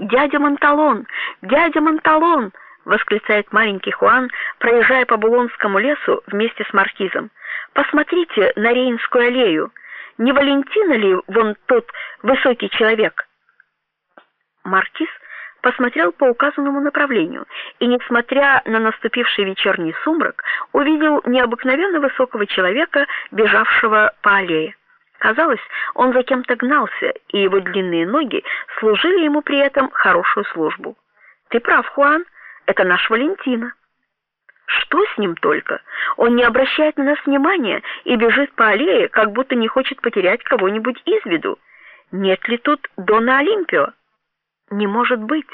Дядя Монталон, дядя Монталон, восклицает маленький Хуан, проезжая по Булонскому лесу вместе с маркизом. Посмотрите на Рейнскую аллею. Не Валентина ли вон тот высокий человек? Маркиз посмотрел по указанному направлению и, несмотря на наступивший вечерний сумрак, увидел необыкновенно высокого человека, бежавшего по аллее. Казалось, он за кем-то гнался, и его длинные ноги служили ему при этом хорошую службу. Ты прав, Хуан, это наш Валентина. Что с ним только? Он не обращает на нас внимания и бежит по аллее, как будто не хочет потерять кого-нибудь из виду. Нет ли тут Дона Олимпио? Не может быть.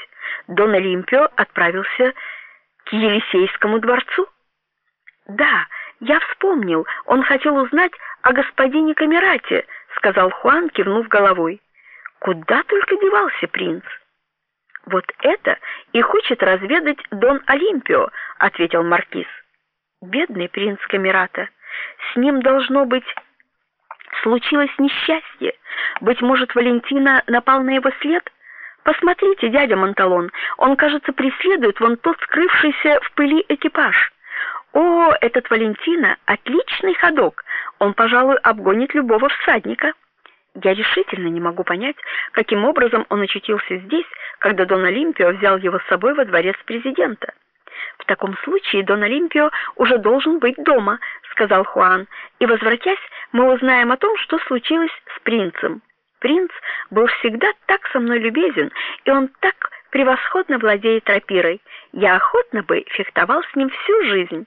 Дон Олимпио отправился к Елисейскому дворцу. Да, я вспомнил. Он хотел узнать о господине Камерате, сказал Хуан, кивнув головой. Куда только девался принц? Вот это и хочет разведать Дон Олимпио, ответил маркиз. Бедный принц Камерата. С ним должно быть случилось несчастье. Быть может, Валентина напал на его след? Посмотрите, дядя Монталон, он, кажется, преследует вон тот скрывшийся в пыли экипаж. О, этот Валентина отличный ходок. Он, пожалуй, обгонит любого всадника. Я решительно не могу понять, каким образом он очутился здесь, когда Дон Олимпио взял его с собой во дворец президента. В таком случае Дон Олимпио уже должен быть дома, сказал Хуан. И возвратясь, мы узнаем о том, что случилось с принцем. Принц был всегда так со мной любезен, и он так превосходно владеет рапирой. Я охотно бы фехтовал с ним всю жизнь.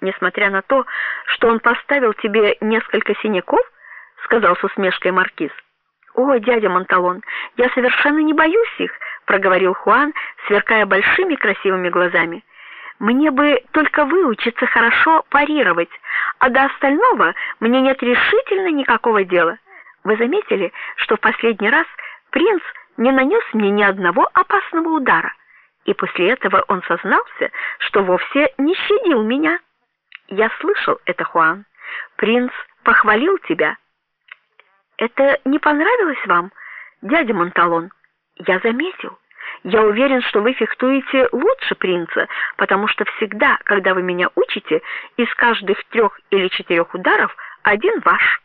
Несмотря на то, что он поставил тебе несколько синяков, сказал с усмешкой маркиз. "О, дядя Монталон, я совершенно не боюсь их", проговорил Хуан, сверкая большими красивыми глазами. Мне бы только выучиться хорошо парировать, а до остального мне нет решительно никакого дела. Вы заметили, что в последний раз принц не нанес мне ни одного опасного удара, и после этого он сознался, что вовсе не щадил меня. Я слышал это, Хуан. Принц похвалил тебя. Это не понравилось вам, дядя Монталон? Я заметил. Я уверен, что вы фехтуете лучше принца, потому что всегда, когда вы меня учите, из каждых трех или четырех ударов один ваш.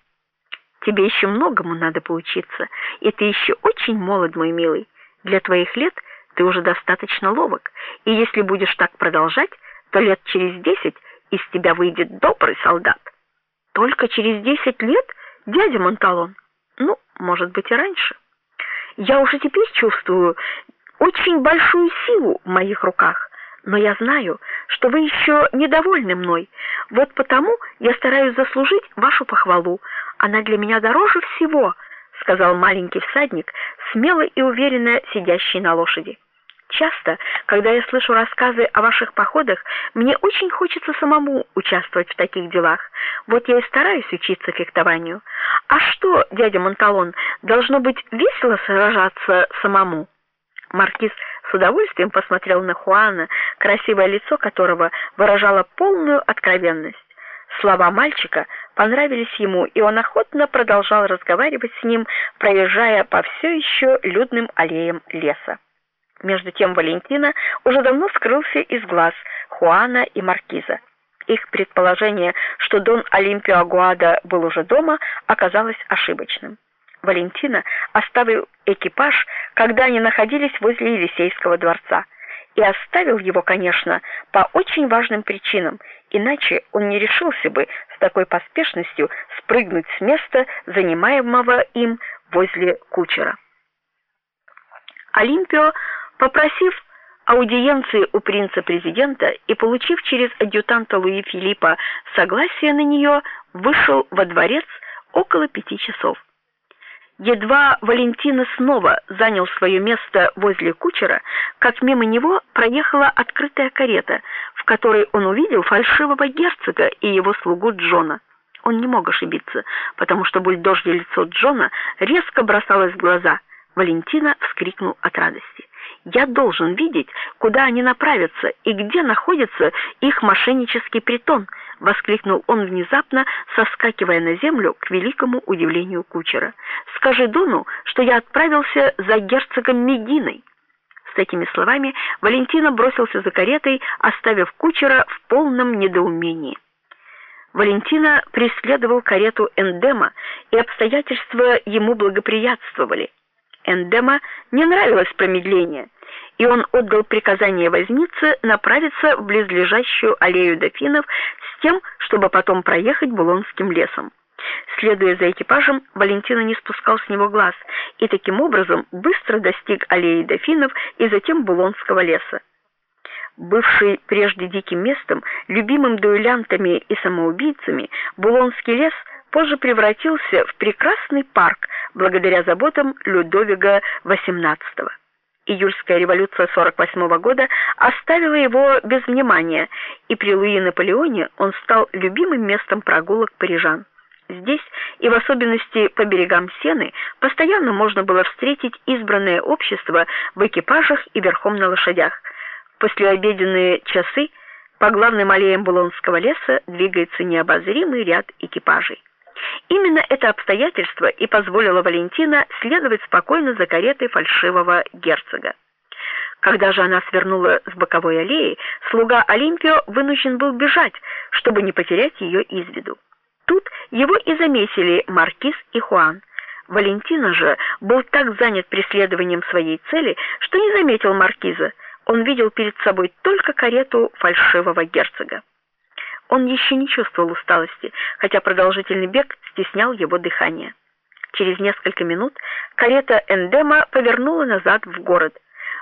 Тебе еще многому надо поучиться, и ты еще очень молод, мой милый. Для твоих лет ты уже достаточно ловок, и если будешь так продолжать, то лет через десять из тебя выйдет добрый солдат. Только через десять лет, дядя Монталон. Ну, может быть, и раньше. Я уже теперь чувствую очень большую силу в моих руках, но я знаю, что вы еще недовольны мной. Вот потому я стараюсь заслужить вашу похвалу. Она для меня дороже всего, сказал маленький всадник, смело и уверенно сидящий на лошади. Часто, когда я слышу рассказы о ваших походах, мне очень хочется самому участвовать в таких делах. Вот я и стараюсь учиться фехтованию. А что, дядя Монталон, должно быть весело сражаться самому? Маркиз с удовольствием посмотрел на Хуана, красивое лицо которого выражало полную откровенность. Слова мальчика понравились ему, и он охотно продолжал разговаривать с ним, проезжая по все еще людным аллеям леса. Между тем Валентина уже давно скрылся из глаз Хуана и маркиза. Их предположение, что Дон Олимпио Агуада был уже дома, оказалось ошибочным. Валентина оставил экипаж, когда они находились возле Елисейского дворца, и оставил его, конечно, по очень важным причинам, иначе он не решился бы с такой поспешностью спрыгнуть с места, занимаемого им возле кучера. Олимпио, попросив аудиенции у принца-президента и получив через адъютанта Луи Филиппа согласие на нее, вышел во дворец около пяти часов. Едва Валентина снова занял свое место возле кучера, как мимо него проехала открытая карета, в которой он увидел фальшивого герцога и его слугу Джона. Он не мог ошибиться, потому что бульдожье лицо Джона резко бросалось в глаза. Валентина вскрикнул от радости. Я должен видеть, куда они направятся и где находится их мошеннический притон, воскликнул он внезапно, соскакивая на землю к великому удивлению кучера. Скажи Дону, что я отправился за герцогом Мединой. С такими словами Валентина бросился за каретой, оставив кучера в полном недоумении. Валентина преследовал карету Эндема, и обстоятельства ему благоприятствовали. Эндема не нравилось промедление, и он отдал приказание вознице направиться в близлежащую аллею дофинов с тем, чтобы потом проехать Булонским лесом. Следуя за экипажем, Валентина не спускал с него глаз и таким образом быстро достиг аллеи дофинов и затем Булонского леса. Бывший прежде диким местом, любимым дуэлянтами и самоубийцами, Булонский лес позже превратился в прекрасный парк благодаря заботам Людовига XVIII. Июльская революция 48 -го года оставила его без внимания, и при Луи Наполеоне он стал любимым местом прогулок парижан. Здесь, и в особенности по берегам Сены, постоянно можно было встретить избранное общество в экипажах и верхом на лошадях. В послеобеденные часы по главным аллеям Булонского леса двигается необозримый ряд экипажей. Именно это обстоятельство и позволило Валентина следовать спокойно за каретой фальшивого герцога. Когда же она свернула с боковой аллеи, слуга Олимпио вынужден был бежать, чтобы не потерять ее из виду. Тут его и заметили маркиз и Хуан. Валентина же был так занят преследованием своей цели, что не заметил маркиза. Он видел перед собой только карету фальшивого герцога. Он еще не чувствовал усталости, хотя продолжительный бег стеснял его дыхание. Через несколько минут карета Эндема повернула назад в город.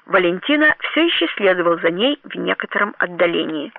Валентина все еще следовал за ней в некотором отдалении.